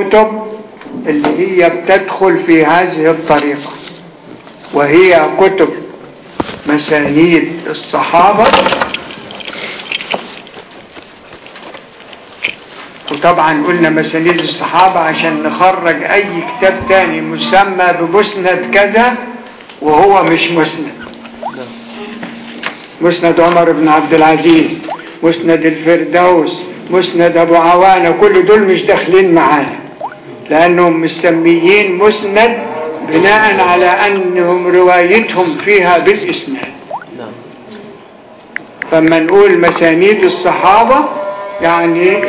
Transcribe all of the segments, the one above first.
كتب اللي هي بتدخل في هذه الطريقة وهي كتب مسانيد الصحابة وطبعا قلنا مسانيد الصحابة عشان نخرج أي كتاب تاني مسمى بمسند كذا وهو مش مسند. مسند عمر بن عبد العزيز مسند الفردوس مسند أبو عوانة كل دول مش داخلين معانا. لأنهم مسميين مسند بناء على أنهم روايتهم فيها بالإسناد. نعم. فمن نقول مسانيد الصحابة يعني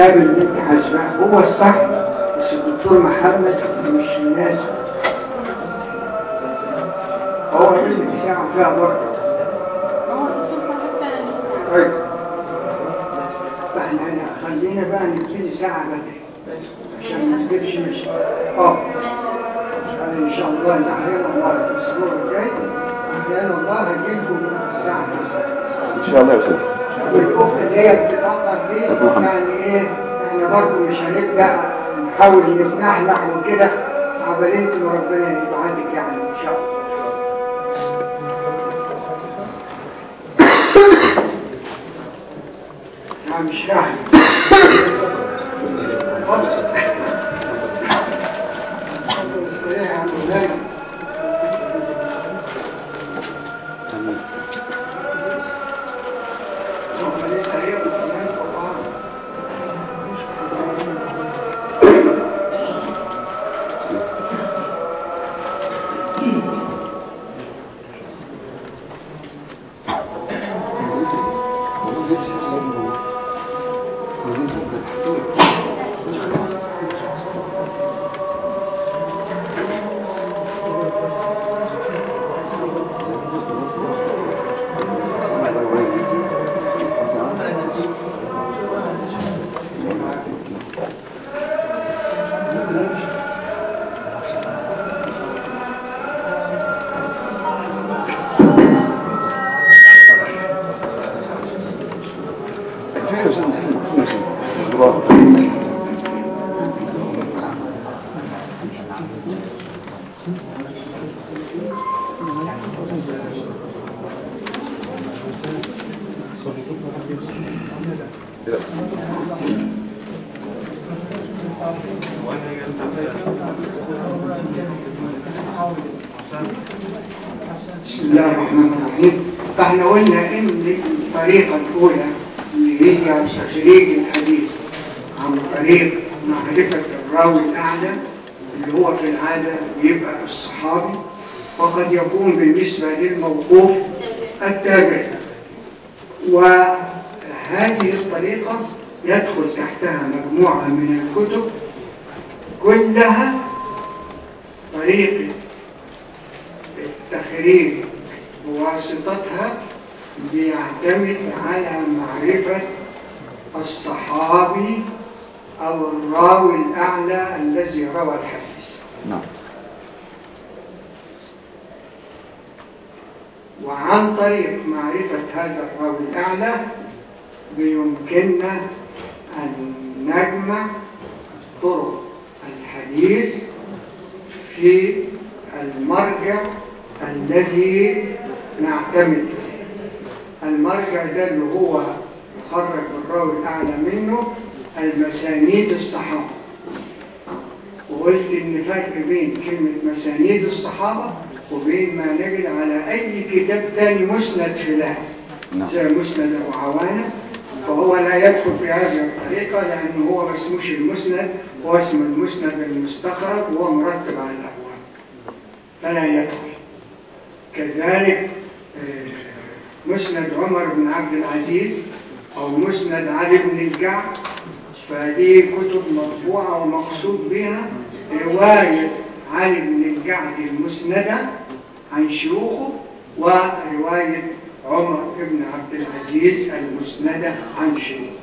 الكتاب اللي انت هشرحه هو الصح بس الدكتور محمد مش الناس. هو اللي بيساعد فيها برضه. طيب. فاحنا خلينا بقى نبتدي ساعة بدري. عشان ما نسيبش مش آه. يعني إن شاء الله نحيانا الله الأسبوع الجاي. أحيانا الله هجيبكم الساعة 9 إن شاء الله يا أستاذ. والأخت اللي هي بتتأخر دي يعني إيه يعني برضه مش هنبدأ نحاول نسمح لك وكده عبال أنت وربنا يبعدك يعني إن شاء الله مش راح على شريك الحديث. عن طريق معرفة الراوي الأعلى اللي هو في العادة بيبقى الصحابي. وقد يكون بالنسبة للموقوف التابع. وهذه الطريقة يدخل تحتها مجموعة من الكتب كلها طريقة التخريج. بواسطتها بيعتمد على معرفة الصحابي أو الراوي الأعلى الذي روى الحديث. نعم. وعن طريق معرفة هذا الراوي الأعلى بيمكننا أن نجمع طرق الحديث في المرجع الذي نعتمد عليه. المرجع ده اللي هو خرج الراوي الأعلى منه المسانيد الصحابة. وقلت إن فرق بين كلمة مسانيد الصحابة وبين ما نجد على أي كتاب تاني مسند في لها نعم. زي مسند أبو عوانة فهو لا يدخل في هذه الطريقة لأنه هو ما المسند هو اسم المسند المستخرج وهو مرتب على الأبواب فلا يدخل. كذلك آه، مسند عمر بن عبد العزيز أو مسند علي ابن الجعد فهذه كتب مطبوعة ومقصود بها رواية علي ابن الجعد المسندة عن شيوخه ورواية عمر ابن عبد العزيز المسندة عن شيوخه.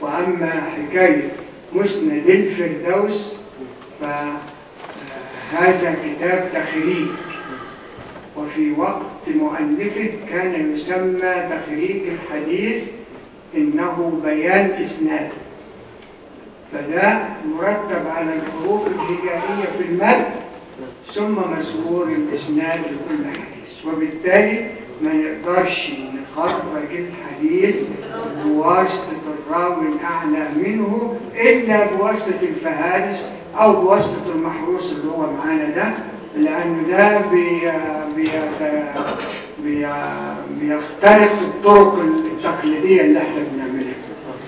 وأما حكاية مسند الفردوس فهذا كتاب تخريج. وفي وقت مؤلفه كان يسمى تخريج الحديث إنه بيان إسناد. فده مرتب على الحروف الهجائية في المد ثم مسؤول الإسناد لكل حديث. وبالتالي ما نقدرش نخرج الحديث بواسطة الراوي الأعلى منه إلا بواسطة الفهارس أو بواسطة المحروس اللي هو معانا ده. لأن ده بيخترق الطرق التقليدية اللي إحنا بنعملها.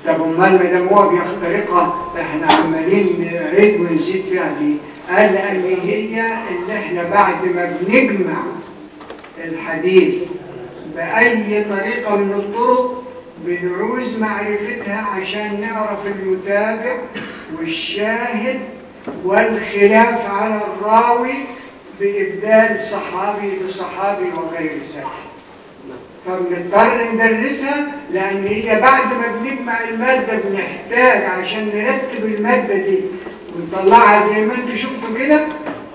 طب أمال ما دام هو بيخترقها إحنا عمالين نريد ونزيد فيها دي. قال اللي هي اللي إحنا بعد ما بنجمع الحديث بأي طريقة من الطرق بنعوز معرفتها عشان نعرف المتابع والشاهد والخلاف على الراوي بإبدال صحابي بصحابي وغير ذلك فبنضطر ندرسها لأن هي بعد ما بنجمع المادة بنحتاج عشان نرتب المادة دي. ونطلعها زي ما أنتم شفتوا كده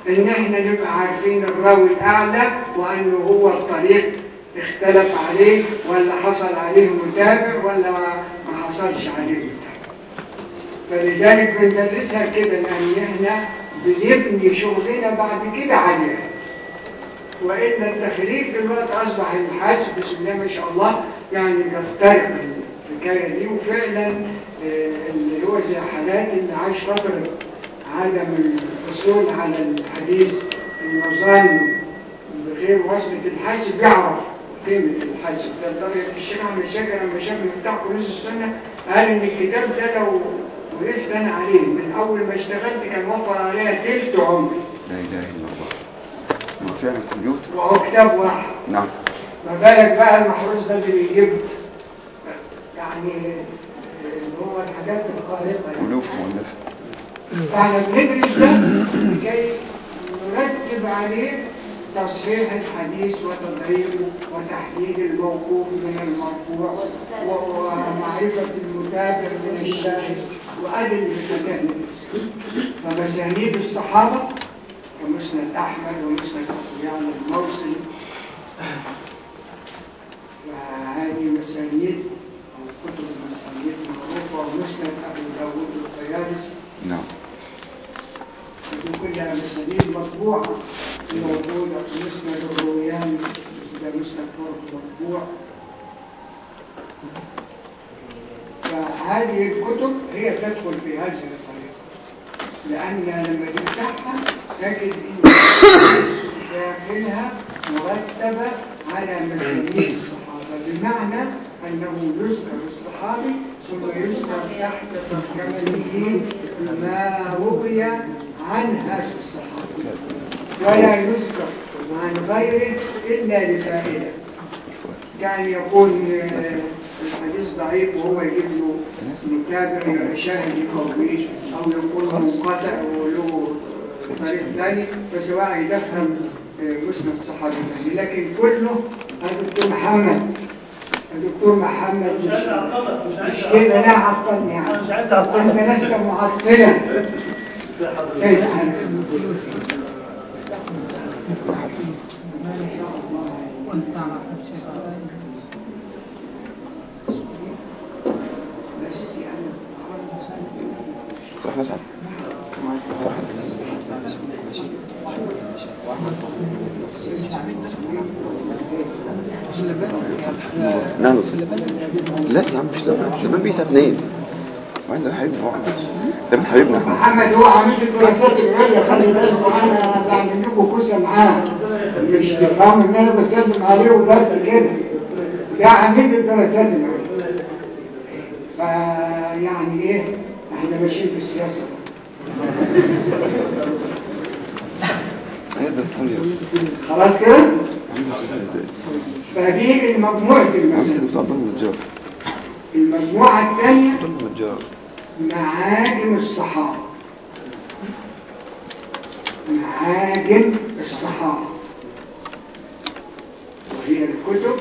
إن إحنا نبقى عارفين الراوي الأعلى وأنه هو الطريق اختلف عليه ولا حصل عليه متابع ولا ما حصلش عليه متابع. فلذلك بندرسها كده لأن إحنا بنبني شغلنا بعد كده عليها وإلا التخريج دلوقتي أصبح الحاسب بسم الله ما شاء الله يعني يخترق الحكاية دي وفعلا اللي هو زي حالات اللي عايش فترة عدم الحصول على الحديث النظام بغير وصلة الحاسب يعرف قيمة الحاسب ده طريقة الشيخ عم الشاكر لما شاف مفتاح كنوز السنة قال إن الكتاب ده لو ويسأل عليه من أول ما اشتغلت كان وفر عليها تلت عمري لا إله إلا الله. ما فعل الكمبيوتر وهو كتاب واحد. نعم. ما بالك بقى المحروس ده اللي بيجيب؟ يعني اللي هو الحاجات الخارقة يعني. ألوف مؤلفة. فاحنا بندرس ده لكي نرتب عليه تصحيح الحديث وتدريبه وتحديد الموقوف من المرفوع ومعرفة المتابع من الشاهد. وقلل المكان فمسانيد الصحابة ومسند أحمد ومسند أخيان الموصل. وهذه مسانيد أو كتب المسانيد معروفة ومسند أبو داود الطيالس نعم. كل مسانيد مطبوعة. موجودة في مسند الرويان إذا مسند طرق مطبوع. فهذه الكتب هي تدخل في هذه الطريقة. لأن لما تفتحها تجد إن داخلها مرتبة على مسامير الصحابة. بمعنى أنه يذكر الصحابي ثم يذكر تحت ترجمته ما روي عن هذا الصحابي. ولا يذكر عن غيره إلا لفائدة يعني يقول الحديث ضعيف وهو يجيب له متابع شاهد يقويه أو يكون منقطع وله طريق ثاني فسواء يدفهم مسند الصحابي. لكن كله الدكتور محمد الدكتور محمد مش كده لا عطلني يعني. أنا لست معطلا. إيه؟ وإحنا سعد لا يا عم مش لبن لبن بيسا اتنين وعند حبيبنا هو لبن حبيبنا محمد هو عميد الدراسات العليا خلي بالكم أنا بعمل لكم كوسه معاه مش تفهموا ان أنا بسلم عليه وبس كده ده عميد الدراسات العليا فيعني إيه إحنا ماشيين في السياسة خلاص كده فدي المجموعة المسائل المجموعة الثانية معاجم الصحابة معاجم الصحابة وهي الكتب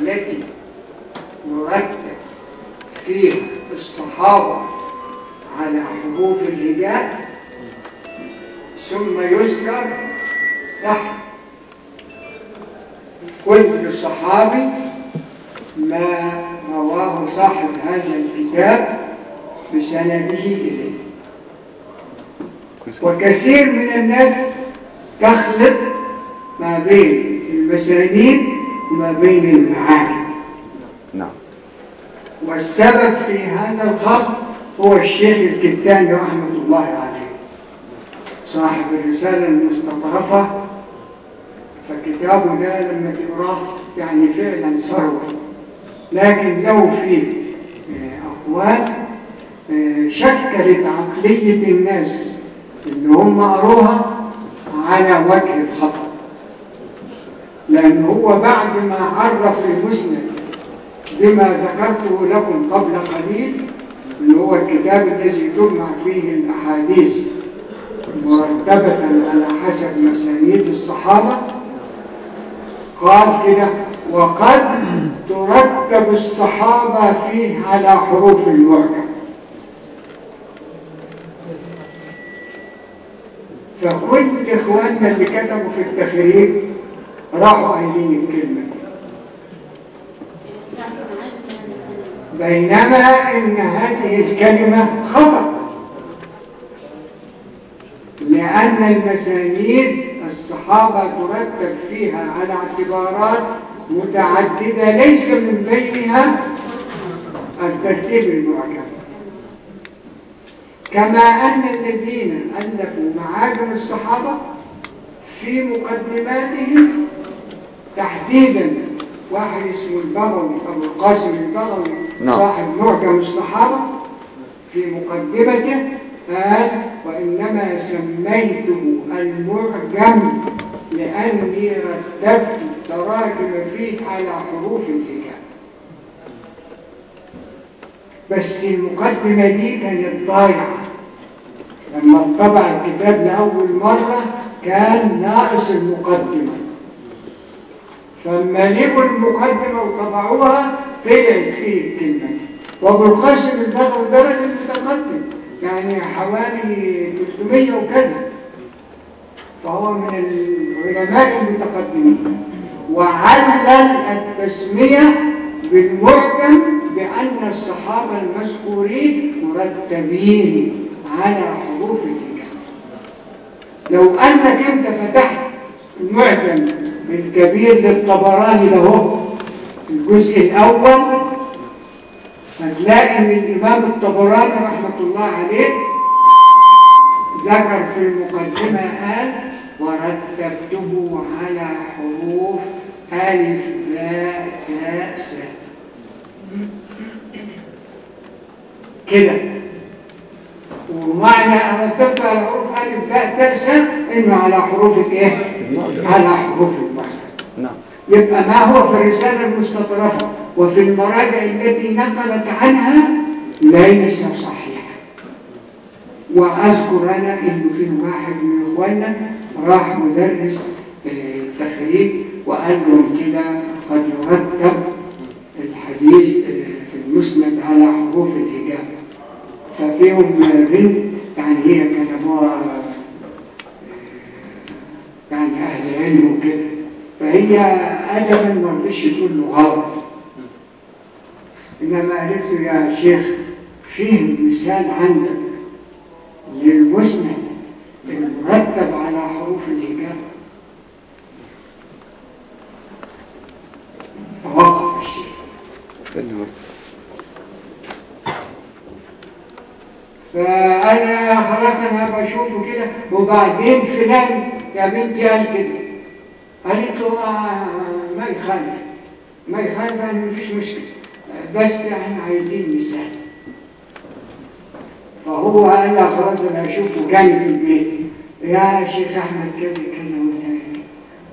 التي يرتب تأثير الصحابة على حبوب الرجال ثم يذكر تحت كل صحابي ما رواه صاحب هذا الكتاب بسنده إليه. وكثير من الناس تخلط ما بين المسانين وما بين المعاني نعم. والسبب في هذا الخط هو الشيخ الكتاني رحمة الله عليه صاحب الرسالة المستطرفة فكتابه ده لما تقراه يعني فعلا ثروة لكن لو في أقوال شكلت عقلية الناس اللي هم قروها على وجه الخطأ لأن هو بعد ما عرف المسلم لما ذكرته لكم قبل قليل اللي هو الكتاب الذي تجمع فيه الأحاديث مرتبة على حسب مسانيد الصحابة قال كده وقد ترتب الصحابة فيه على حروف الوجه فكل إخواننا اللي كتبوا في التخريج راحوا قايلين الكلمة دي. بينما ان هذه الكلمة خطأ. لأن المسانيد الصحابة ترتب فيها على اعتبارات متعددة ليس من بينها الترتيب المعجم كما أن الذين ألفوا معاجم الصحابة في مقدماتهم تحديدا واحد اسمه البغوي أبو القاسم البغوي نعم. صاحب معجم الصحابة في مقدمته قال وإنما سميته المعجم لأني رتبت تراجم فيه على حروف الكتاب بس المقدمة دي كانت ضايعة. لما طبع الكتاب لأول مرة كان ناقص المقدمة. فالمالك المقدم وطبعوها هي الخير كلمة وابو القاسم البدر درج المتقدم يعني حوالي 300 وكذا فهو من العلماء المتقدمين وعلل التسمية بالمحكم بأن الصحابة المذكورين مرتبين على حروف الهجاء لو أنك أنت فتحت المعجم من كبير للطبراني له الجزء الأول هتلاقي ان الإمام الطبراني رحمة الله عليه ذكر في المقدمة قال ورتبته على حروف ألف باء تاء كده ومعنى أن على حروف ألف باء تاء إنه على حروف إيه؟ على حروف يبقى ما هو في الرسالة المستطرفة؟ وفي المراجع التي نقلت عنها ليس صحيحا. وأذكر أنا إنه في واحد من أخوانا راح مدرس آه، التخريج وقال له كده قد يرتب الحديث آه، في المسند على حروف الإجابة ففيهم بنت يعني هي كتبوها آه، يعني أهل علم وكده. فهي أدبا والغش كله غلط إنما قالت يا شيخ فيه مثال عندك للمسند المرتب على حروف الهجاء. وقف الشيخ. فأنا خلاص أنا بشوفه كده وبعدين فلان يا بنتي قال كده. قالت له ما يخالف ما يخالف ما فيش مشكله بس إحنا عايزين مثال فهو قال لا خلاص أنا اشوفه جنبي البيت يا شيخ احمد كذا كذا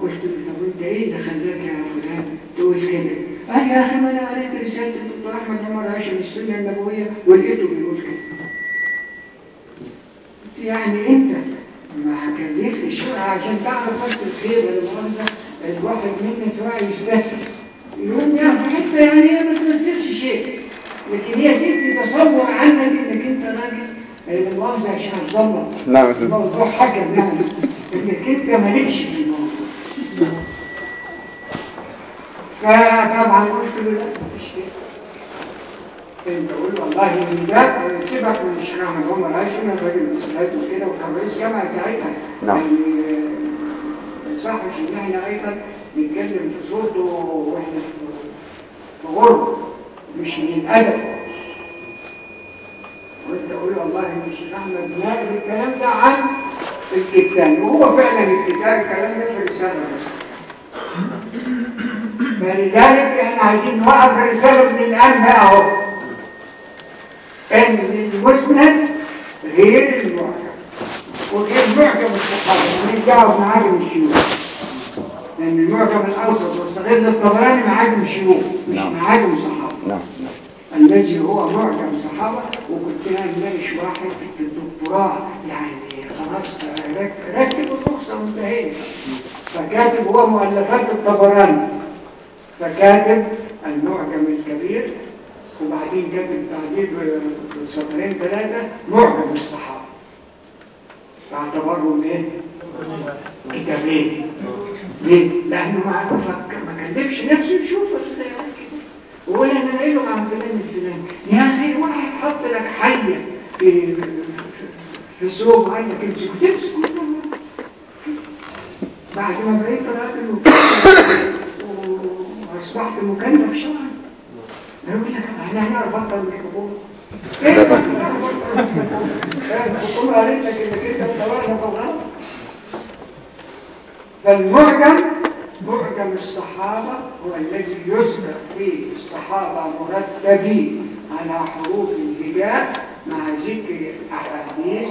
قلت له طب انت إيه دخلتك يا فلان تقول كده قال يا أخي ما أنا قريت رساله الدكتور احمد عمر عاشر السنة النبويه ولقيته بيقول كده يعني انت عشان تعرف بس الخير والمؤمن الواحد منا سواء يستسلم يقول يا حتة يعني هي ما تنسلش شيء لكن هي تدي تصور عنك انك انت راجل المؤاخذه عشان تظلم نعم الموضوع حاجة انك انت مالكش في الموضوع فطبعا قلت له لا مش كده بقول والله من ده سيبك من الشيخ اللي هم عايشين الراجل بالسلات وكده والرئيس جامعه ساعتها نعم صحش ان إحنا أيضا نتكلم في صوت وإحنا في غرب مش من الادب وانت قول والله الشيخ احمد نائب الكلام ده عن الكتان وهو فعلا الكتان الكلام ده في رساله بس فلذلك إحنا عايزين نوقف الرساله من الان بقى اهو المسند غير المعجم وغير المعجم الصحابي من جاءوا معاجم الشيوخ لأن المعجم الأوسط والصغير للطبراني معاجم الشيوخ مش معاجم الصحابة نعم الذي هو معجم صحابة وكنت هنلاقيش واحد في الدكتوراه يعني خلاص ركب الرخصة منتهية فكاتب هو مؤلفات الطبراني فكاتب المعجم الكبير وبعدين جاب التعديد سطرين ثلاثة معجم الصحابة فاعتبرهم إيه؟ كتابين ليه؟ لأنه ما عاد أفكر ما كذبش نفسه يشوف ولا أنا قايله عن فلان الفلان يا أخي واحد حط لك حية في في السوق عايزك تمسك وتمسك بعد ما بقيت طلعت وأصبحت مكلف شرعا. إحنا هنا الحكومة فالمحكم محكم الصحابة هو الذي يذكر فيه الصحابة مرتبين على حروف الهجاء مع ذكر الأحاديث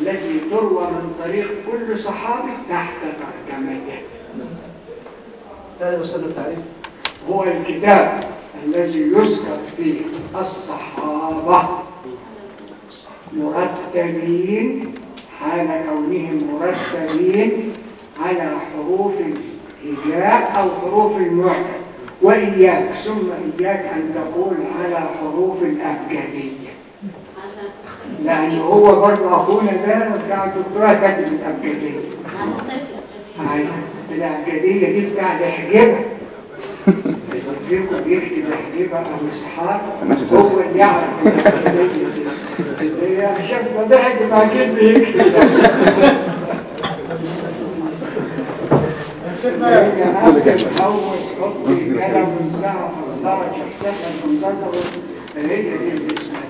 التي تروى من طريق كل صحابي تحت ترجمته. هذا وصل التعريف هو الكتاب الذي يذكر فيه الصحابة. مرتبين على كونهم مرتبين على حروف الهجاء أو حروف المعجم وإياك ثم إياك أن تقول على حروف الأبجدية. لأن هو برضه أخونا ده بتاع الدكتوراه كانت الأبجدية. أيوة، الأبجدية دي بتاع الحجبة ماشي هو اللي يعرف شكله ضحك مع كلمه يكشف اول خط كلام من ساعه فصارت شخصيه منتظره هي دي اسمها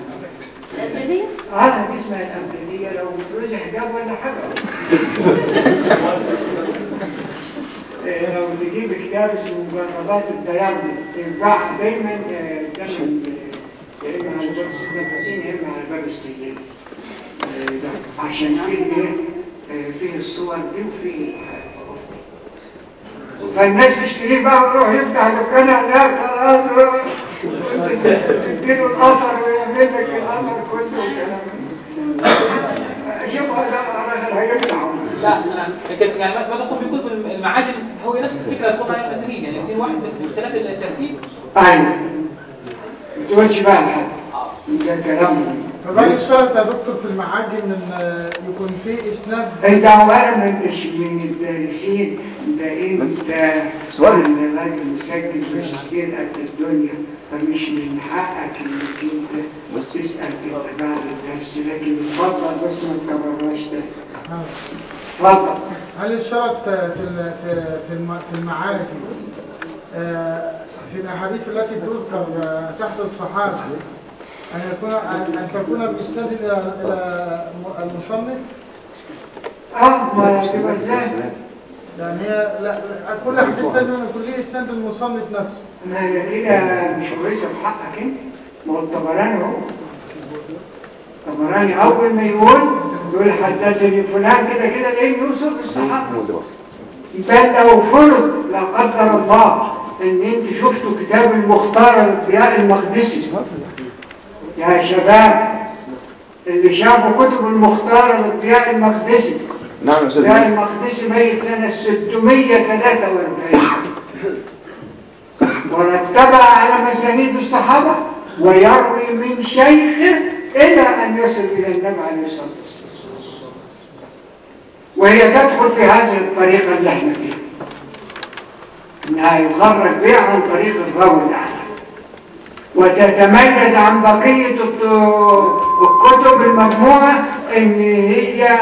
الأمريكية؟ عارف اسمها الأمريكية لو بتروج حجاب ولا حاجة لو بتجيب كتاب اسمه ومجربات التيمم تنفع دايما يا اما على باب يا اما على باب عشان فيه فيه الصور دي وفيه فالناس تشتريه بقى ويروح يفتح دكانها هناك القطر تديله القطر ويعمل لك القطر كله شوف هذا هيفتحه لا أنا لكن يعني ما تدخل في كتب المعادن هو نفس الفكرة تكون على المسانين يعني في واحد بس اختلاف الترتيب. أيوه تقولش بقى لحد ده كلام. فبقى الشرط يا دكتور في المعاجم إن يكون في إسناد. أنت اولا من من الدارسين ده أنت سؤال إن الراجل مسجل ماجستير قد الدنيا. فمش من حقك إنك أنت تسأل في بعد الدرس لكن اتفضل بس ما تكبرناش ده. نعم. هل الشرط في في في المعارف آه، في الأحاديث التي تذكر آه، تحت الصحابة أن يكون ان تكون بالاسناد إلى إلى المصنف؟ أه ما تبقى إزاي يعني هي لا نعم. كل حديث لازم من ليه اسناد المصنف نفسه. نعم، يعني ما هي مش كويسه بحقك أنت ما هو اهو طب راني أول ما يقول يقول حدثني فلان كده كده ليه يوصل الصحابه يبقى لو فرض لا قدر الله إن أنت شفتوا كتاب المختار للضياء المقدسي. يا شباب اللي شافوا كتب المختار للضياء المقدسي. نعم يا أستاذ الضياء المقدسي ميت سنة 643 ورتبها على مسانيد الصحابة ويروي من شيخه إلى أن يصل إلى النبي عليه الصلاة والسلام. وهي تدخل في هذه الطريقة اللي إحنا فيها إنها يخرج بها عن طريق الضوء الأعلى. وتتميز عن بقية الكتب المجموعة إن هي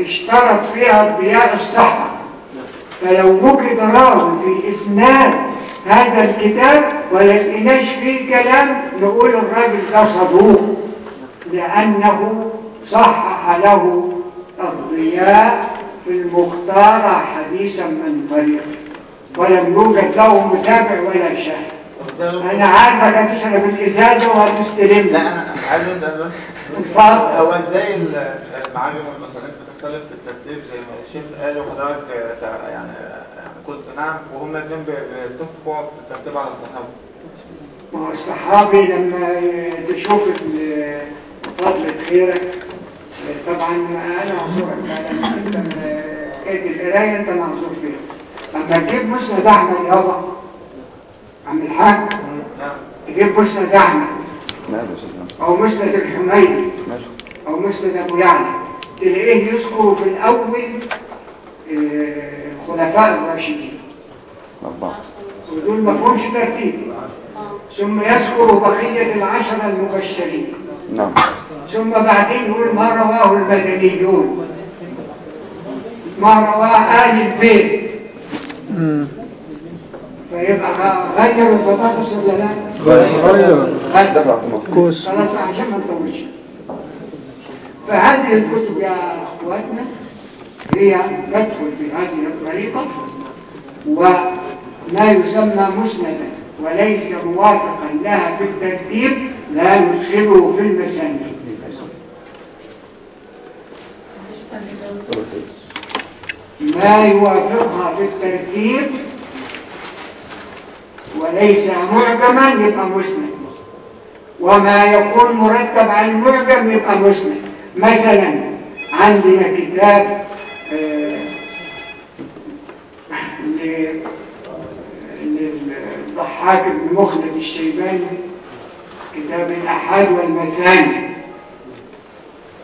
اشترط فيها الضياء الصحة فلو وجد راوي في إسناد هذا الكتاب ولا لقيناش فيه كلام نقول الراجل ده صدوق. لأنه صحح له الضياء في المختار حديثا من طريق ولم يوجد له متابع ولا شاهد. أنا عارفك هتشرب أنا بالإزازة وهتستلم لا أنا عايز اتفضل. هو إزاي المعالم والمصاريف بتختلف في الترتيب؟ زي ما الشيخ قال وحضرتك يعني كنت نعم وهم الاثنين بيتفقوا في الترتيب على الصحابة. ما هو الصحابي لما تشوف فضل خيرك طبعا أنا معذورك لأن انت القرايه انت معذور فيها لما تجيب مش زحمه يابا عم الحاج تجيب مش زحمه أو مش الحميه أو مش ابو يعني تلاقيه يذكر في الأول الخلفاء الراشدين ودول ما فهمش ترتيب ثم يذكر بقيه العشره المبشرين نعم. ثم بعدين يقول ما رواه البدنيون ما رواه آل البيت. فيبقى غيروا البطاطس ولا لا؟ غيروا غيروا خلاص عشان ما نطولش فهذه الكتب يا أخواتنا هي تدخل بهذه الطريقة وما يسمى مسندا وليس موافقا لها بالترتيب لا ندخله في المساجد. ما يوافقها في الترتيب وليس معجما يبقى مسند. وما يكون مرتب على المعجم يبقى مسند. مثلا عندنا كتاب آه، للضحاك بن مخلد الشيباني. كتاب الأحاد والمثاني.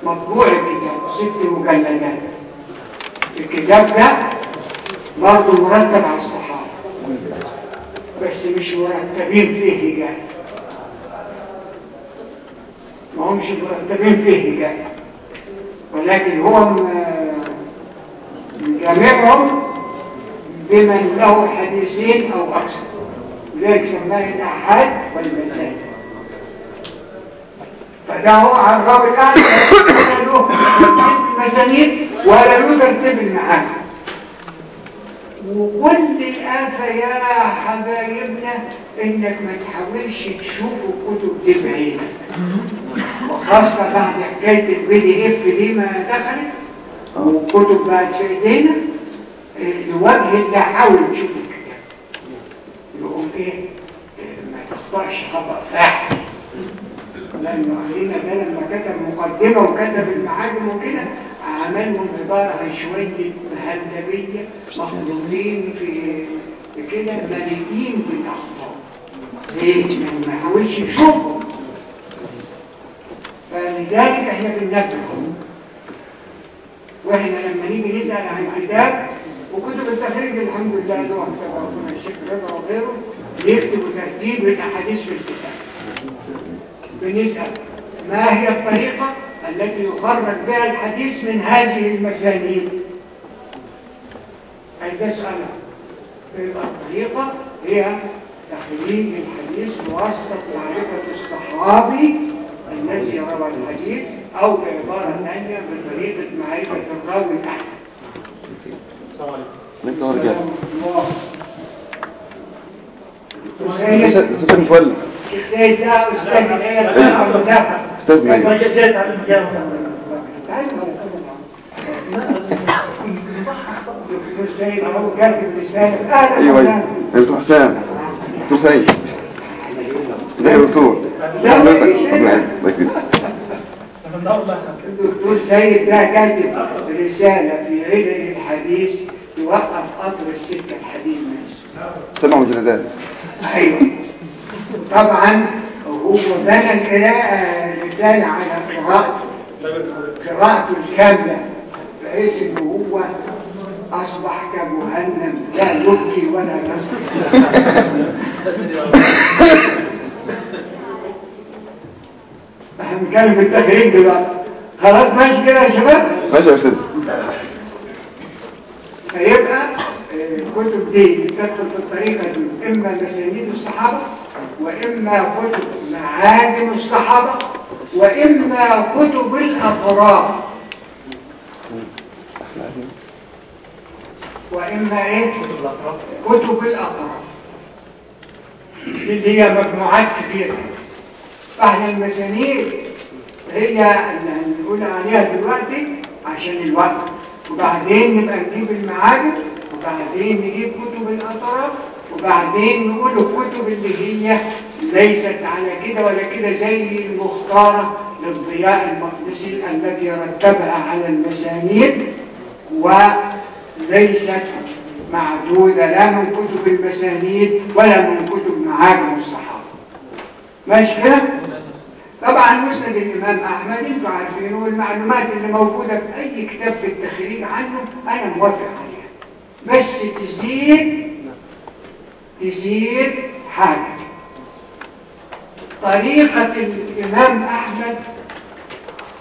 مطبوع الكتاب ست مجلدات الكتاب ده برضه مرتب على الصحابة. بس مش مرتبين فيه رجال ما هو مش مرتبين فيه رجال ولكن هو آه، جامعهم بمن له حديثين أو أكثر. لذلك سماه الأحاد والمثاني. فده على الرابع ولا له المسانيد ولا له ترتيب المعاني وقلت الآفة يا حبايبنا إنك ما تحاولش تشوف الكتب دي بعينك وخاصة بعد حكاية البي دي إف دي ما دخلت والكتب بقت في ايدينا الوجه اللي حاول تشوف الكتاب. يقول إيه؟ ما تصدرش خبر فاحش. لأنه علينا بان لما كتب مقدمة وكتب المعاجم وكده عملهم عبارة عن شوية هندبية مخلوقين في كده ملكين بالأخطاء. ليه؟ ما حاولش يشوفهم. فلذلك إحنا بننبههم وإحنا لما نيجي نسأل عن الكتاب وكتب التخريج الحمد لله نوع ربنا الشيخ رضا وغيره يكتب ترتيب الأحاديث في الكتاب. بنسأل ما هي الطريقة التي يخرج بها الحديث من هذه المسانين أي سألة الطريقة هي تخريج الحديث بواسطة معرفة الصحابي الذي روى الحديث أو بعبارة ثانية بطريقة معرفة الراوي الأحد. السلام عليكم. السلام عليكم. أستاذ الدكتور سيد ده كاتب رسالة في علل الحديث يوقف قطر السكة الحديد ماشي سبع مجلدات أيوه طبعا هو بنى رسالة على قراءته قراءته الكاملة بحيث ان هو أصبح كمهنم لا يبكي ولا يصدق إحنا بنتكلم في التخريج دلوقتي. خلاص ماشي كده يا شباب؟ ماشي يا أستاذ. هيبقى كتب دي كتب في الطريقة دي. إما مسانيد الصحابة وإما كتب معادن الصحابة وإما كتب الأطراف وإما إيه؟ كتب الأطراف اللي هي مجموعات كبيرة. فاحنا المسانيد هي اللي هنقول عليها دلوقتي عشان الوقت. وبعدين نبقى نجيب المعادن وبعدين نجيب كتب الأطراف وبعدين نقول الكتب اللي هي ليست على كده ولا كده زي المختارة للضياء المقدسي الذي رتبها على المسانيد وليست معدودة لا من كتب المسانيد ولا من كتب معاجم الصحابة ماشي كده؟ طبعا مسند الإمام أحمد أنتوا عارفين والمعلومات اللي موجودة في أي كتاب في التخريج عنه أنا موافق عليه بس تزيد تزيد حاجة. طريقة الإمام أحمد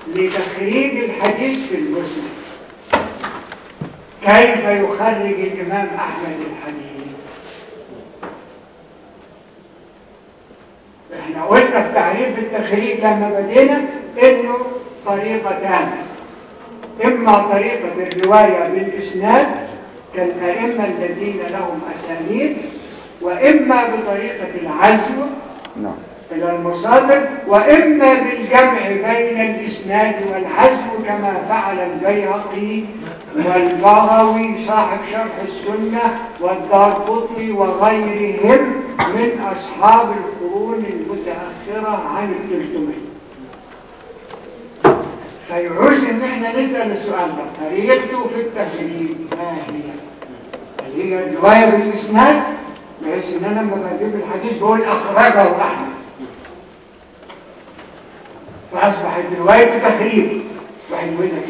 لتخريج الحديث في المسلم كيف يخرج الإمام أحمد الحديث؟ إحنا قلنا في تعريف التخريج لما بدينا إنه طريقة تانية. إما طريقة الرواية بالإسناد كالأئمة الذين لهم أسانيد وإما بطريقة العزو نعم. إلى المصادر وإما بالجمع بين الإسناد والعزو كما فعل البيهقي والبغوي صاحب شرح السنة والدارقطي وغيرهم من أصحاب القرون المتأخرة عن التلتمين فيعوز إن إحنا نسأل السؤال ده. طريقته في التسليم ما آه، هي. هي الرواية بالإسناد بحيث إن أنا لما أجيب الحديث بقول أخرجه أحمد. فأصبحت الرواية بتخريج. واحد منك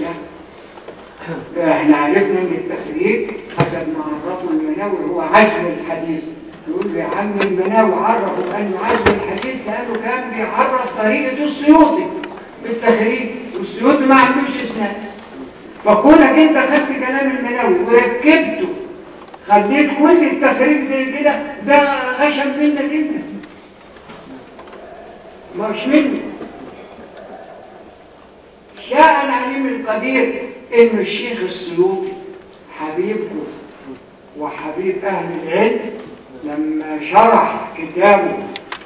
لا. إحنا عرفنا إن التخريج حسب ما عرفنا المناوي هو عزم الحديث. يقول لي عم المناوي عرفوا ان عزم الحديث لأنه كان بيعرف طريقة السيوطي بالتخريج. والسيوطي ما عملوش إسناد. فكونك أنت خدت كلام المناوي وركبته خليت كل التخريب زي كده ده غشم منك انت مش مني شاء العليم القدير ان الشيخ السيوطي حبيبكم وحبيب أهل العلم لما شرح كتابه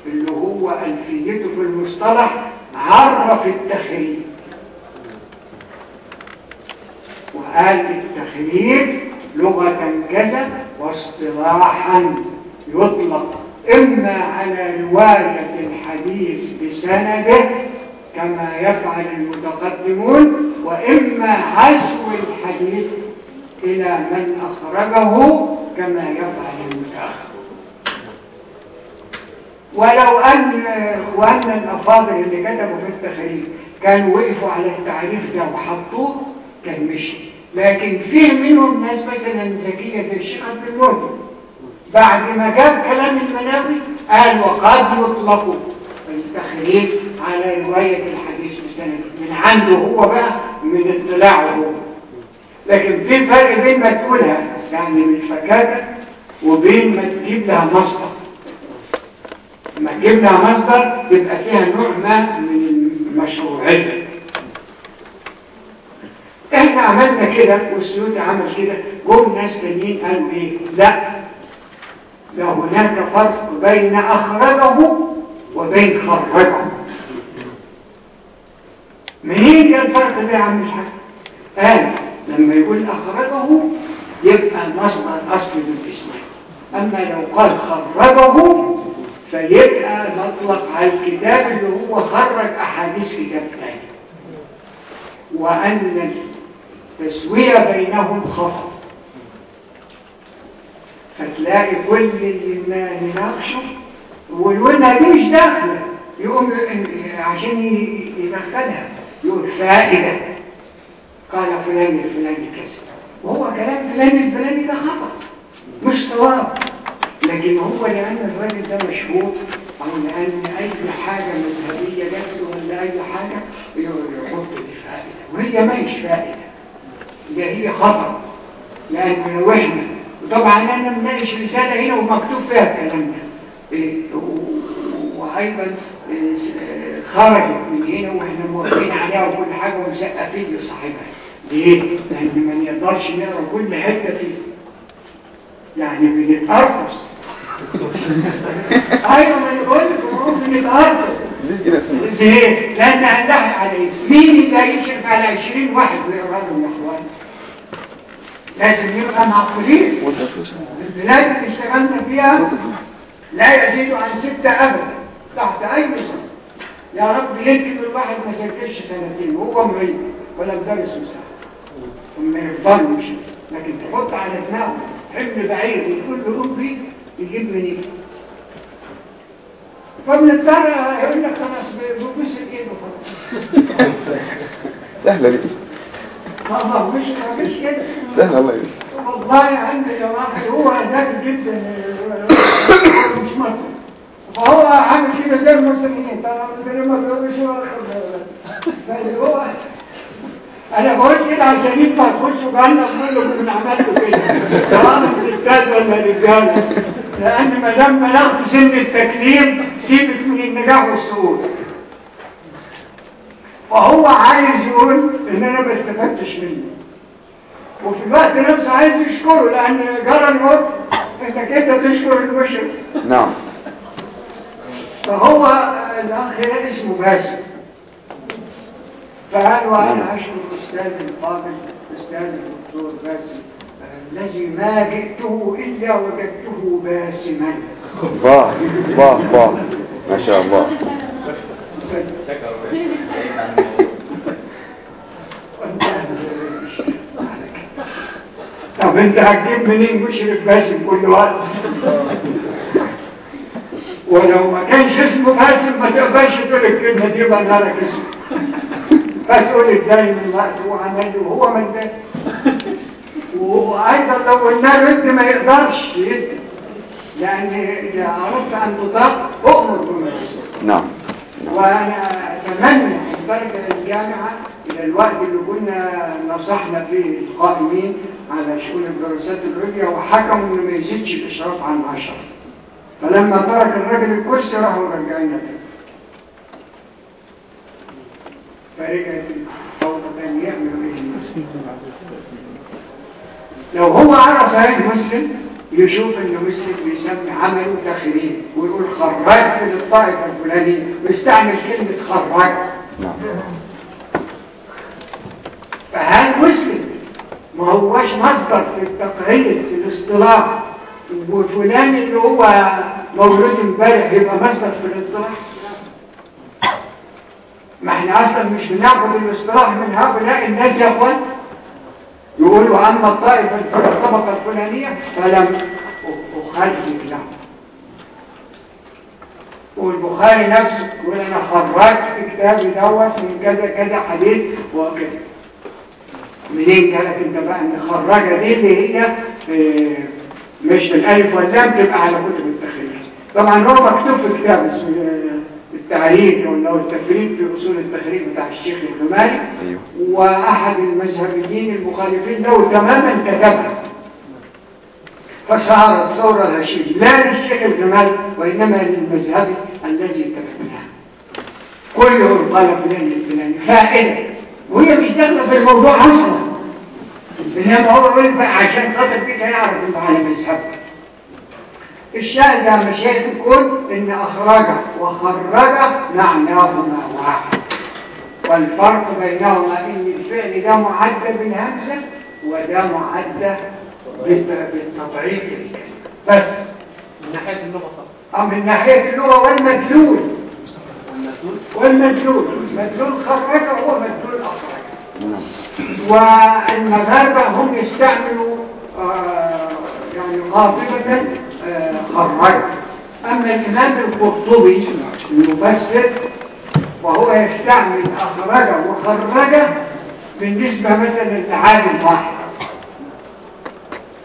اللي هو الفيته في المصطلح عرف التخريب وقال التخريب لغة كذا واصطلاحا يطلق. إما على رواية الحديث بسنده كما يفعل المتقدمون وإما عزو الحديث إلى من أخرجه كما يفعل المتأخر ولو أن إخواننا الأفاضل اللي كتبوا في التخريج كانوا وقفوا على التعريف ده وحطوه كان مشي. لكن فيه منهم ناس مثلا زكية الشيخة الموت بعد ما جاب كلام المناوي قال وقد يطلقوا فالتخريج على رواية الحديث بسنة من عنده هو بقى من اطلاعه هو. لكن في فرق بين ما تقولها يعني من فكاكة وبين ما تجيب لها مصدر. لما تجيب لها مصدر تبقى فيها نوع ما من المشروعية. إحنا عملنا كده؟ والسيوط عمل كده. جم ناس تانيين قالوا إيه؟ لا. لا هناك فرق بين أخرجه وبين خرجه. منين جاء الفرق ده يا عم الحاج قال لما يقول أخرجه يبقى مصدر أصل للإسلام. أما لو قال خرجه فيبقى نطلق على الكتاب اللي هو خرج أحاديث كتاب ثاني وأن تسوية بينهم خطأ فتلاقي كل اللي يناقشه ويقول مش داخلة؟ يقوم عشان يدخلها. يقول فائدة. قال فلان الفلاني كذا. وهو كلام فلان الفلاني ده خطأ. مش صواب لكن هو لأن الراجل ده مشهور أو لأن أي حاجة مذهبية جات ولا أي حاجة يحط دي فائدة. وهي ماهيش فائدة. ده هي خطر لأن وهمة وطبعا أنا مناقش رسالة هنا ومكتوب فيها الكلام ده. وأيضا إيه، خرجت من هنا وإحنا موافقين عليها وكل حاجة ومسقفين لصاحبها ليه؟ لأن ما نقدرش نقرأ كل حتة فيه يعني بنتقرص. أيوة ما نقولك ومروف بنتقرص. ليه؟ لأن عندها عليه مين اللي هيشرف على 20 واحد ويقرأ لهم يا أخوان؟ لازم نبقى معقولين البلاد اللي اشتغلنا فيها. لا يزيد عن ستة أبدا. تحت أي مصر يا رب يمكن الواحد ما سجلش سنتين. وهو مريض ولا مدرس مساحة وما يفضلش لكن تحط على دماغه حمل بعيد. ويقول له ربي يجيب. مني فبنضطر يقول لك خلاص. ببوس الايد وخلاص سهلة بيه والله مش مش كده سهل الله يسلمك والله يا جماعة هو ذكي جدا مش مصري فهو عامل كده زي المصريين طبعا زي ما بيقولوا شو هو أنا بقول كده عشان ينفع تخشوا جهنم نقول له كنا عملته كده سواء الاستاذ ولا للرجاله لأن ما دام بلغت سن التكليم سيبك من النجاح والسهوله فهو عايز يقول إن أنا ما استفدتش منه. وفي الوقت نفسه عايز يشكره لأن جرى الموت انك انت تشكر المشرك نعم. فهو الأخ اسمه باسم. فقال وأنا نعم. أشكر الأستاذ القابل الأستاذ الدكتور باسم الذي ما جئته إلا وجدته باسما. الله الله الله. ما شاء الله. طب انت هتجيب منين مشرف باسم كل وقت ولو ما كانش اسمه باسم ما تقبلش تقول الكلمة دي بقى لك اسمه فتقول إزاي من الوقت هو عمال وهو ما اداش وأيضا لو قلنا له انت ما يقدرش يدي لأن اذا عرفت عن مضاف اؤمر بما نعم وأنا أتمنى أن ترجع الجامعة إلى الوقت اللي كنا نصحنا فيه القائمين على شؤون الدراسات العليا وحكموا إنه ما يزيدش الإشراف عن 10 فلما ترك الراجل الكرسي راحوا راجعين تاني. فرجعت الفوضى تاني يعملوا إيه لو هو عرف سعيد مسلم يشوف ان مسلك بيسمي عمله داخلي ويقول خرجت من الطائفة الفلانية ويستعمل كلمة خرجت فهل مسلم ما هوش مصدر في التقرير في الاصطلاح؟ وفلان اللي هو مولود امبارح يبقى مصدر في الاصطلاح؟ ما إحنا أصلا مش بناخد الاصطلاح من هؤلاء الناس يا أخوان. يقولوا عن أما الطائفة الطبقة الفلانية فلم أخرج لهم والبخاري نفسه يقول أنا خرجت في كتابي دوت من كذا كذا حديث وكذا. منين قالك أنت بقى؟ ان خرجة دي اللي هي آه، مش الألف واللام تبقى على كتب التخريج. طبعا هو مكتوب في كتاب اسمه التعريف أو التفريد في أصول التخريج بتاع الشيخ الجمالي أيوه. وأحد المذهبيين المخالفين له تماما كتبها فشعرت ثورة الهشيم لا للشيخ الجمالي وإنما للمذهب الذي تكملها كله قال لأن البلان فائدة. وهي مش داخلة في الموضوع أصلا. البلان هو عشان خاطر بيك يعرف على مذهبك. الشاهد ده مشاهد الكل إن اخرجه وخرجه معناهما واحد والفرق بينهما إن الفعل ده معدى بالهمزة وده معدى بالتطعيق بس من ناحية اللغة أو من ناحية اللغة والمدلول. والمدلول؟ مدلول خرجه ومدلول اخرجه نعم. والمغاربة هم يستعملوا آه، يعني غاضبة الرجل أما الإمام القرطبي المبسط وهو يستعمل أخرجه وخرجه بالنسبة مثلا للتعاد الواحد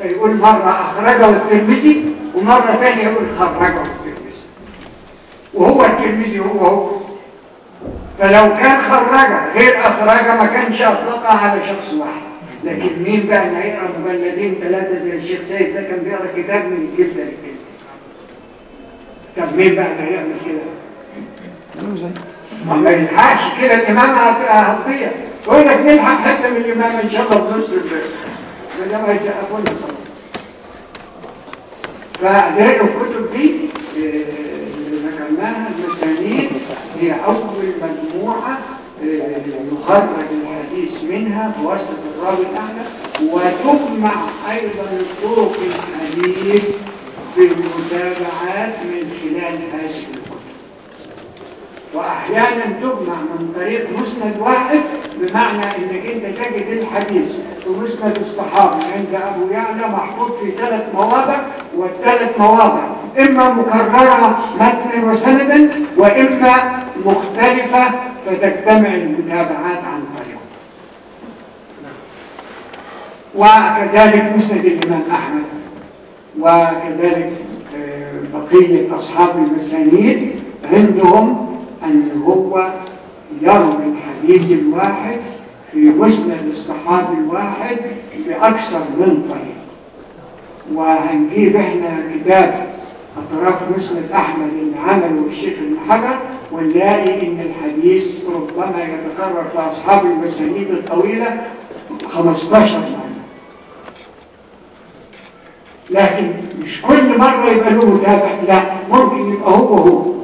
فيقول مرة أخرجه الترمذي ومرة ثانية يقول خرجه الترمذي وهو الترمذي هو هو فلو كان خرجه غير أخرجه ما كانش أطلقها على شخص واحد لكن مين بقى اللي هيقرا مجلدين ثلاثة زي الشيخ سيد ده كان بيقرا كتاب من الجلد للكتاب تجميل بقى هنعمل كده ما يلحقش كده الامام هتضيع يقول لك نلحق حتى من الامام ان شاء الله بنص البيت ده ما هيسقفونا فهنلاقي الكتب دي اللي ذكرناها المسانيد هي اول مجموعه يخرج الحديث منها بواسطه الراوي الاعلى وتجمع أيضا الطرق الحديث بالمتابعات من خلال هذه وأحيانا تجمع من طريق مسند واحد بمعنى إنك أنت تجد الحديث في مسند الصحابة عند أبو يعلى محفوظ في ثلاث مواضع والثلاث مواضع إما مكررة متنا وسندا وإما مختلفة فتجتمع المتابعات عن طريق. نعم. وكذلك مسند الإمام أحمد. وكذلك آه، بقية أصحاب المسانيد عندهم أن هو يروي الحديث الواحد في مسند الصحابي الواحد بأكثر من طريق. وهنجيب إحنا كتاب أطراف مسند أحمد اللي عمله الشيخ ابن حجر ونلاقي إن الحديث ربما يتكرر في أصحاب المسانيد الطويلة 15 مرة. لكن مش كل مرة يبقى له مدافع لا ممكن يبقى هو هو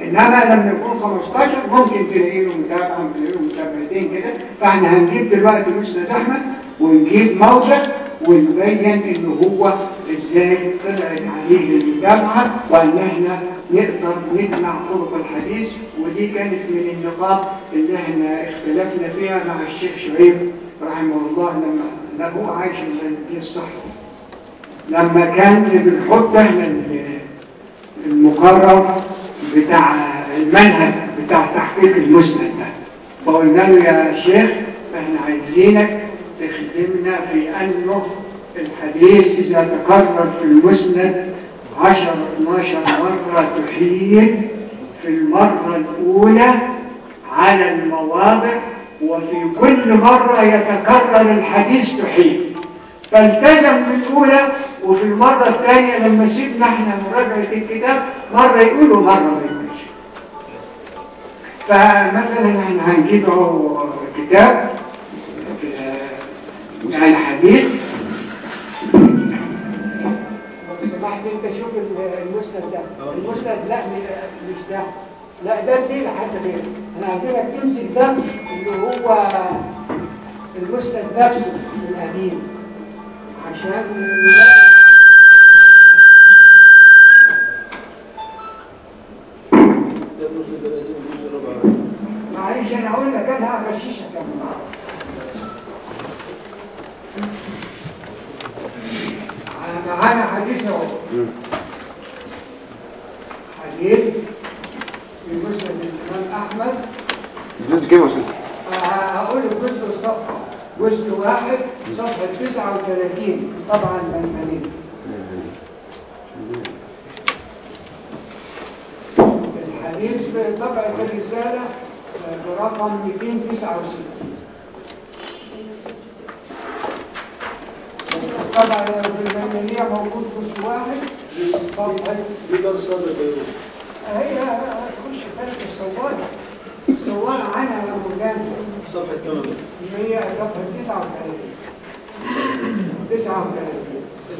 إنما لما يكون 15 ممكن تلاقي له مدافع تلاقي له متابعتين كده. فإحنا هنجيب دلوقتي مستر أحمد ونجيب موجة ونبين إن هو إزاي طلعت عليه المتابعة وإن إحنا نقدر نجمع طرق الحديث. ودي كانت من النقاط اللي إحنا اختلفنا فيها مع الشيخ شعيب رحمه الله لما هو عايش من الصحراء لما كان بالحب إحنا المقرر بتاع المنهج بتاع تحقيق المسند ده. فقلنا له يا شيخ إحنا عايزينك تخدمنا في أنه الحديث إذا تكرر في المسند 10 12 مرة تحيل في المرة الأولى على المواضع وفي كل مرة يتكرر الحديث تحيل. فالتزم في الأولى وفي المرة الثانية لما سيبنا إحنا مراجعة الكتاب مرة يقولوا مرة ما يقولش. فمثلا إحنا هنجدعوا كتاب مع الحديث. سمحت أنت شوف المسند ده. المسند لا مش ده. لا ده دي حتى غير أنا عايزك تمسك ده اللي هو المسند نفسه القديم. معلش أنا هقول لك أنا هغششك انا معانا حديث أهو. حديث في مسند الإمام أحمد. جزء كام يا أستاذ؟ هقول لك جزء الصفحة. جزء واحد. صفحة 39 طبعا المنهلي الحديث في طبعة الرسالة برقم 269 طبعا المنهلية موجود بس واحد. صفحة بدل صدر هي خش فاتح الصوال الصوال عنها يا مولانا صفحة 8 هي صفحة 39 39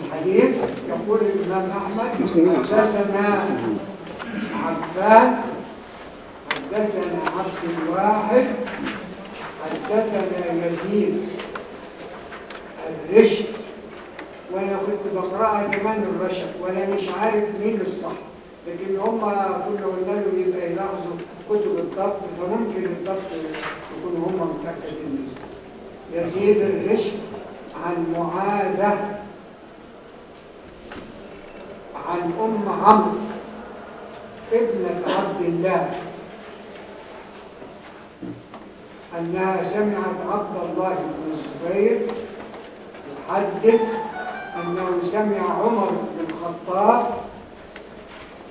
الحديث يقول الإمام أحمد حدثنا عبان حدثنا عبد الواحد حدثنا يزيد الرشد. وأنا كنت بقراها كمان الرشد وأنا مش عارف مين الصح لكن هم كنا قلنا له يبقى يلاحظوا كتب الضبط فممكن الضبط يكون هم متأكدين. يزيد الرشد عن معاذة عن أم عمرو ابنة عبد الله أنها سمعت عبد الله بن الزبير يحدث أنه سمع عمر بن الخطاب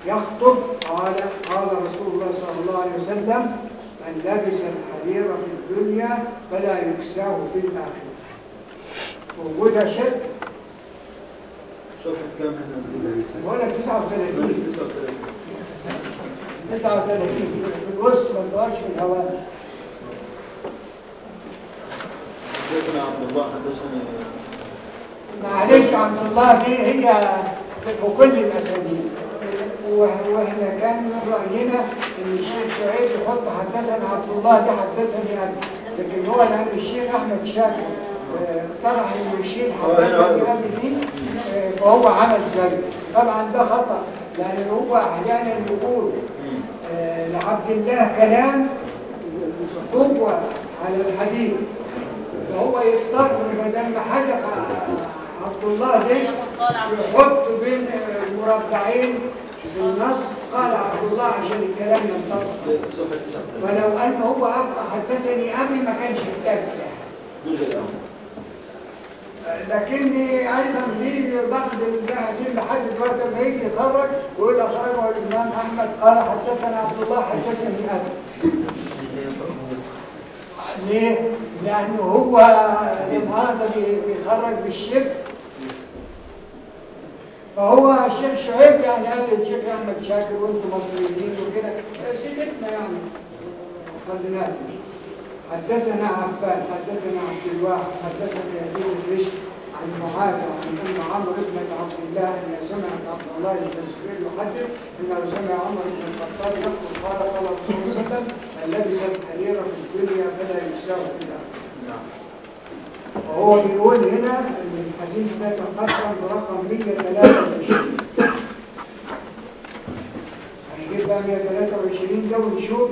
يخطب قال قال رسول الله صلى الله عليه وسلم من لبس الحرير في الدنيا فلا يكساه في الآخرة. وجودها شرك. صفحة كم إحنا ولا لك 39 39 39 في الوسط ما تقعدش في الهواء. حدثنا عبد الله حدثني معلش عبد الله دي هي وكل الأسانيد. وإحنا كان من رأينا إن الشيخ سعيد يحط حدثنا عبد الله ده حدثني أنا. لكن هو لأن الشيخ أحمد شاكر. طرح يشير حبات دي فهو عمل زي طبعا ده خطأ لأن هو أحيانا يقول آه، لعبد الله كلام قوة على الحديث. فهو يستقبل بدل ما حاجة عبد الله دي يحط بين مربعين النص قال عبد الله عشان الكلام ينطبق. ولو أن هو أبقى حدثني أبي ما كانش يتابع لكني أيضا في بعض الجاهزين لحد دلوقتي لما يجي يتفرج ويقول اخرجه الإمام أحمد قال حدثنا عبد الله حدثني أبي. ليه؟ لأنه هو هذا بيخرج بالشرك. فهو الشيخ شعيب يعني قال الشيخ أحمد شاكر وأنتم مصريين وكده. سيبتنا يعني خلينا حدثنا عفان حدثنا عبد الواحد حدثنا يزيد الرشد عن معاذ عن أن عمرو بن عبد الله ان سمع عبد الله بن زبير يحدث إنه سمع عمر بن الخطاب يقول قال قال رسول الله صلى الله عليه وسلم من لبس في الدنيا فلا يشاء في الاخره. نعم. وهو بيقول هنا أن الحديث ده مقسم برقم 123 هنجيب بقى 123 ده ونشوف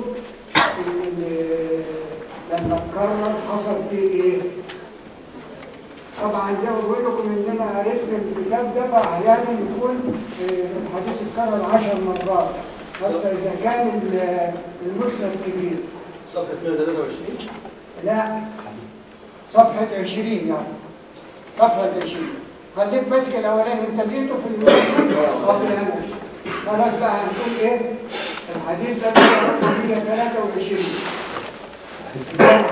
ان لما اتكرر حصل فيه إيه؟ طبعا ده ما بقول لكم إن أنا قريت الكتاب ده فاحيانا يكون الحديث آه، اتكرر 10 مرات. بس إذا كان المسلم كبير. صفحة 123 لا. صفحة 20 يعني. صفحة 20 خليك ماسك الاولاني أنت لقيته في المسلم خلاص بقى هنقول إيه؟ الحديث ده 123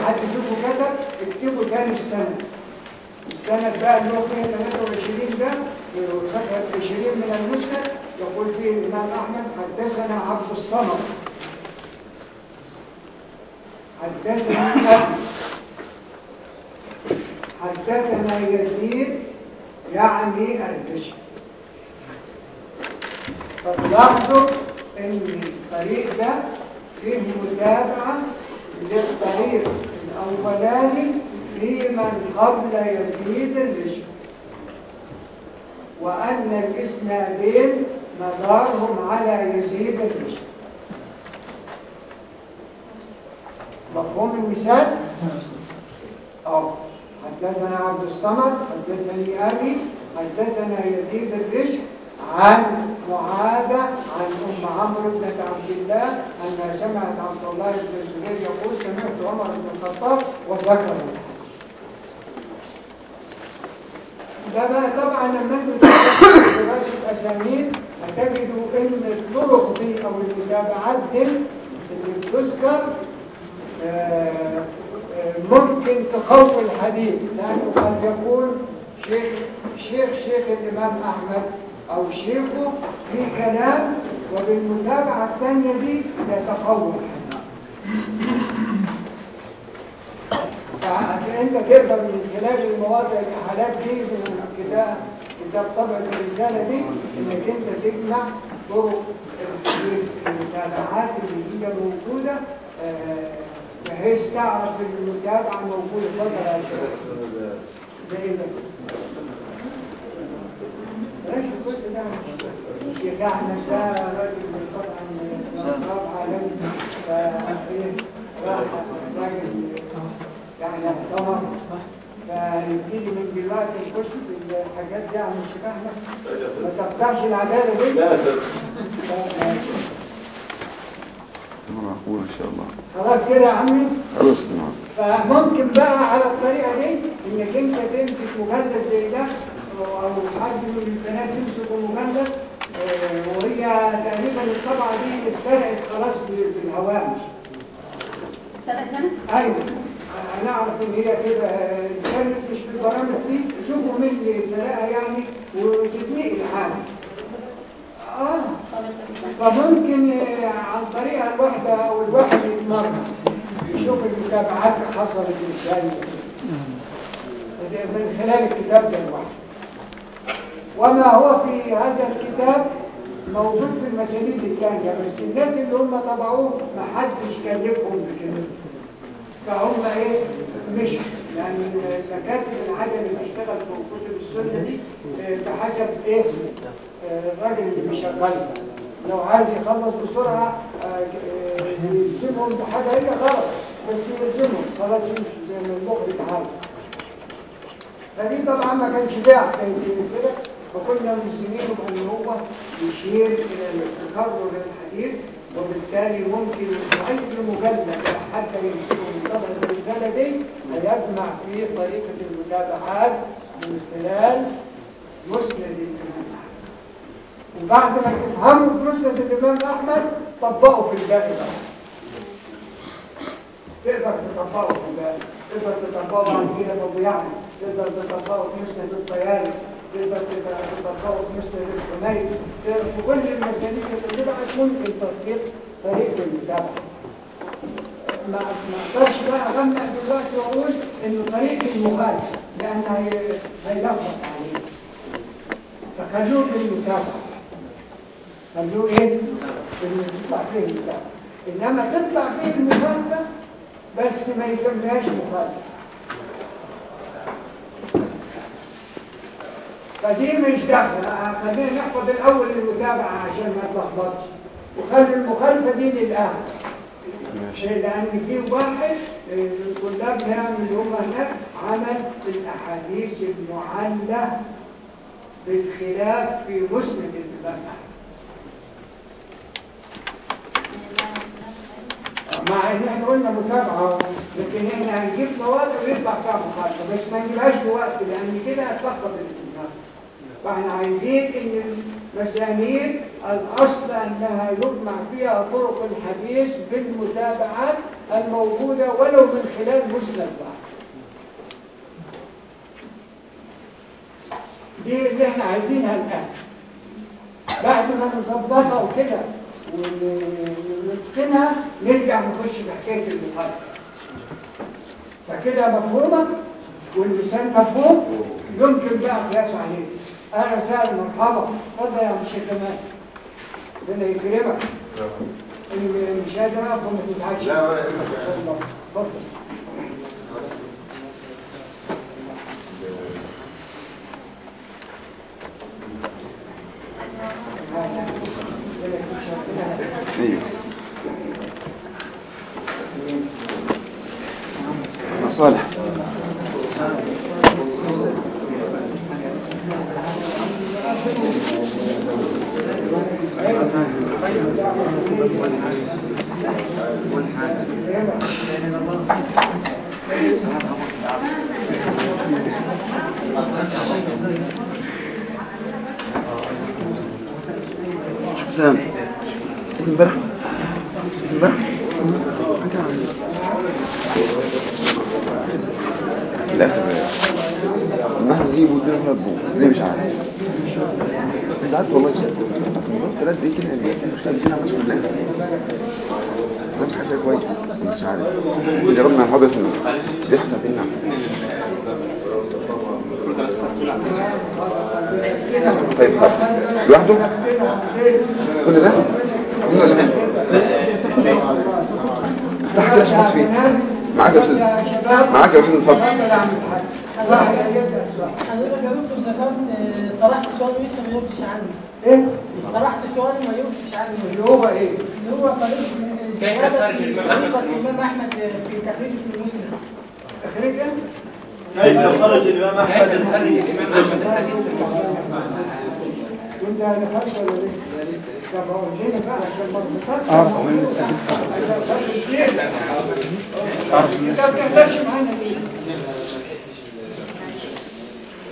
حد يشوفه كذا اكتبه ثاني السنة السنة بقى اللي هو فيها 23 ده وخد 20 من النسخة يقول فيه الإمام أحمد حدثنا عبد الصمد حدثنا أبي حدثنا يزيد يعني البشر فتلاحظوا إن الطريق ده فيه متابعة للطريق الأولاني لمن قبل يزيد الرشد وأن الإسنادين مدارهم على يزيد الرشد مفهوم المثال؟ أو حدثنا عبد الصمد حدثني أبي حدثنا يزيد الرشق عن وعاد عن أم عمرو بنت عبد الله أنها سمعت عبد الله بن الزبير يقول سمعت عمر بن الخطاب وذكر ده بقى طبعا لما تدرس دراسه الاسانيد هتجد إن الطرق دي أو المتابعات دي اللي بتذكر آه، آه، ممكن تخوف الحديث لأنه قد يقول شيخ شيخ شيخ الإمام أحمد. أو شيخه في كلام وبالمتابعة الثانية دي يتقوم فأنت تقدر من خلال المواضع الحالات دي من كتاب كتاب طبع الرسالة دي إنك أنت تجمع طرق المتابعات اللي هي موجودة آه، بحيث تعرف المتابعة موجودة. فترة زي ده إحنا ده راجل طبعا نصاب عالمي فايه راجل يعني اعتبر فيبتدي من دلوقتي نخش الحاجات دي عن الشبهنا ما تفتحش العداله دي لا معقول ان شاء الله خلاص كده يا عمي خلاص تمام فممكن بقى على الطريقة دي إنك أنت تمسك مجلد زي ده أو حد من البنات تمسك المهندس وهي تقريبا الطبعه دي اتسرقت خلاص بالهوامش أيوه أنا اعرف ان هي كده كانت مش في البرامج دي شوفوا مين اللي سرقها يعني وتتنقل حاجة آه فممكن عن طريق الوحده أو الوحده يتمرن يشوف المتابعات حصلت إزاي من خلال الكتاب ده الواحد وما هو في هذا الكتاب موجود في المشاريع الثانية بس الناس اللي هم طبعوه ما حدش كان يفهم فهم إيه؟ مش. يعني المكاتب العدد اللي اشتغل في كتب السنة دي آه، بحسب إيه؟ آه، الراجل اللي بيشغلها. لو عايز يخلص بسرعة آه، يلزمهم بحاجة هي غلط بس يلزمهم. خلاص يمشي زي ما المخرج عارف فدي طبعا ما كانش ليها كده. فكنا المسلمين بأن هو يشير إلى التكرر الحديث وبالتالي ممكن أي مجلد حتى من منتظر الرسالة دي أن يجمع في طريقة المتابعات من خلال مسند الإمام. أحمد وبعد ما تفهموا في مسند الإمام أحمد طبقوا في الباقي بقى تقدر تطبقه في الباقي تقدر تطبقه عن كده تضيعني تقدر تطبقه في مسند الطيارة تقدر تتفاوض مثل الحماية في كل المساليك اللي بقت ممكن تطبيق طريق المتابعة ما أقدرش بقى اغمق دلوقتي واقول ان طريق المغادرة لأن هيلخبط عليه فخلوه في المتابعة خلوه إيه؟ انه تطلع فيه المتابعة انما تطلع فيه المخالفة بس ما يسميهاش مخالفة فدين مش دخل خلينا نحفظ الأول المتابعة عشان ما تلخبطش. وخلي المخالفة دي للأهل. إيه، لأن في واحد آه، الطلاب اللي هم هناك عمل الأحاديث المعلة بالخلاف في مسند المبنى مع إن إحنا قلنا متابعة لكن إحنا هنجيب مواد ويطلع فيها مخالفة. بس ما نجيبهاش بوقت لأن كده هتلخبط الامام فاحنا عايزين ان المسامير الاصل انها يجمع فيها طرق الحديث بالمتابعات الموجودة ولو من خلال مسلم واحد دي اللي إحنا عايزينها الآن. بعد ما نظبطها وكده ونتقنها نرجع نخش في حكاية فكده مفهومه والمثال مفهوم؟ يمكن بقى قياسه عليه أهلا وسهلا مرحبا اتفضل يا مشيخ كمان ربنا يكرمك اللي مش قادر اقف ما تزعلش لا اتفضل مصالح سلام امبارح امبارح لا مهما نجيبه الدنيا مضبوط ليه مش عارف ساعات والله بسات ثلاث دقايق كده المشكلة دي أنا مسؤول لها بمسح فيها كويس مش عارف جربنا الحدث بيحصل بينا طيب لوحده كل ده تحت عشان فيه معاك يا أستاذ معاك يا أستاذ اتفضل حضرتك يا دكتور ذكرت طرحت سؤال لسه ما جاوبتش عنه إيه طرحت سؤال ما جاوبتش عنه اللي هو إيه اللي هو طريقه طريقه الامام احمد في تخريج في المسلم تخريجا كيف خرج الامام احمد الحديث الامام احمد الحديث في المسلم كنت أنا خرج ولا لسه طب هو جينا بقى عشان برضه آه ومن السنة طب ما تحتاجش معانا ليه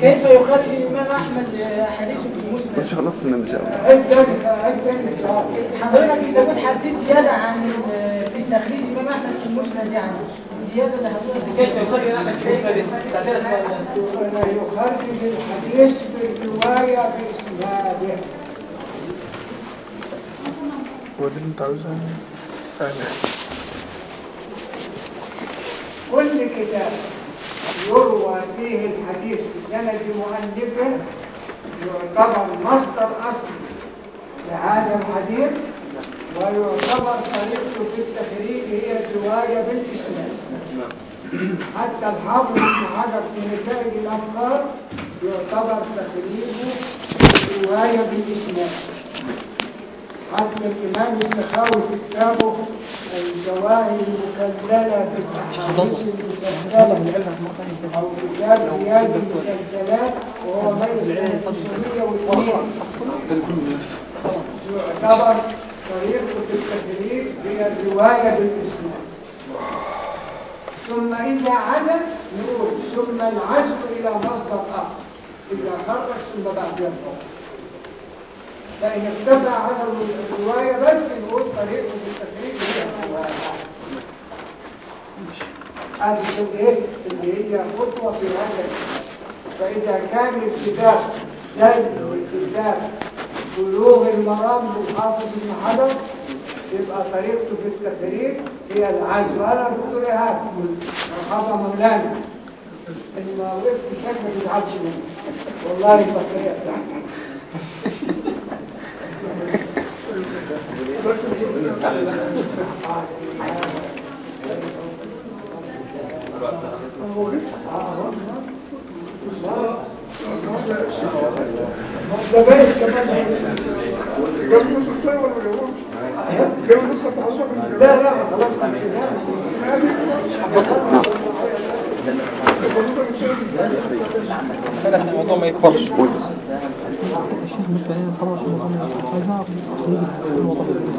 كيف يخرج الإمام أحمد حديثه في المسند؟ بس خلصنا إن شاء الله. حضرتك إذا كنت حديث زيادة عن في تخريج الإمام أحمد في المسند يعني زيادة لحضرتك كيف يخرج أحمد في المسند؟ يخرج الحديث بالرواية بإسناده. ودين تعوزها كل كتاب يروى فيه الحديث. بسند مؤلفه يعتبر مصدر أصلي لهذا الحديث ويعتبر طريقته في التخريج هي الرواية بالإسناد حتى الحافظ بن حجر في نتائج الأفكار يعتبر تخريجه رواية بالإسناد عن الإمام السخاوي في كتابه الجواهر المكللة بالأحاديث المسهلة أو كتاب رياض المسجلات وهو ميل السنية والفرق يعتبر طريقه في هي الرواية بالإسلام ثم إذا عمل نقول ثم العزم إلى مصدر آخر. إذا خرج ثم بعد يرفعه لأن اختفى عدم الرواية بس نقول طريقه بالتدريج هي الرواية. هذه الشبهات اللي هي خطوة في هذا فإذا كان الكتاب دل والكتاب بلوغ المرام للحافظ بن حجر يبقى طريقته في التقرير هي العزو أنا دكتور إيهاب مرحبا مولانا. إن ما المواقف شكلك ما تتعبش مني والله فكرت لا لا خلاص الموضوع ما يكبرش بالنسبة لنا طبعا الموضوع ما يكبرش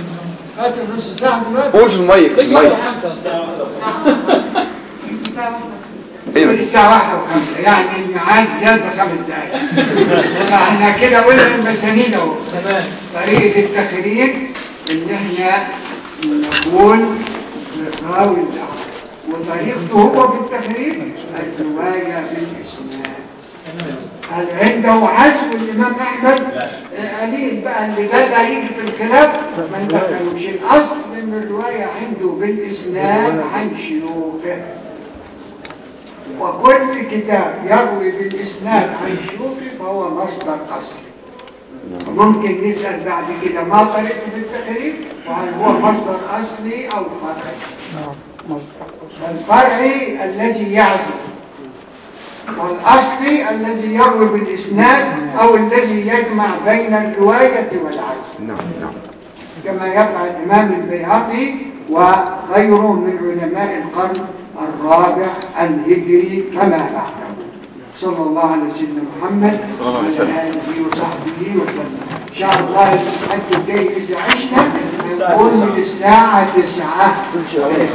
قول المية المية أيوه الساعة 1 و5 يعني الميعاد زاد خمس دقائق فاحنا كده قلنا المسانين اهو تمام طريقه التخريج ان إحنا نقول راوي الدعوه وطريقته هو في التخريج الروايه في الاسلام تمام عنده عزم الإمام أحمد؟ قليل آه، بقى اللي بدأ يجي في الكلاب ما ينفعلوش الأصل من الرواية عنده بالإسلام عن شيوخه. وكل كتاب يروي بالإسلام عن شيوخه فهو مصدر أصلي ممكن نسأل بعد كده ما طريقه في وهل هو مصدر أصلي أو فرعي؟ الفرعي الذي يعزم. والأصل الذي يروي بالإسناد أو الذي يجمع بين الرواية والعزم نعم نعم. كما يفعل الإمام البيهقي وغيره من علماء القرن الرابع الهجري كما بعده. صلى الله على سيدنا محمد صلى الله عليه وسلم. وصحبه وسلم. إن شاء الله حتى كيف إذا عشنا نقوم الساعة 9 إن شاء الله.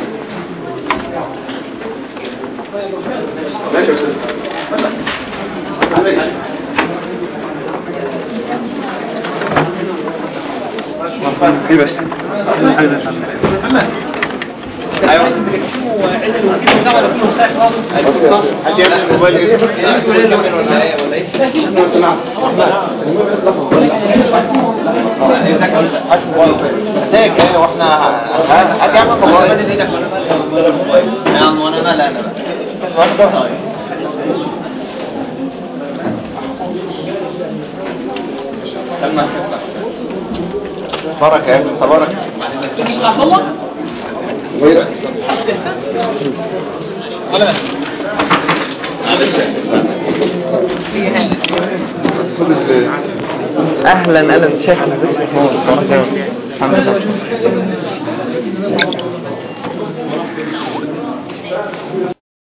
إيه بس أيوه وإحنا هتعمل بارك يا ابن تبارك أهلا أهلا شيخ أنا بس الحمد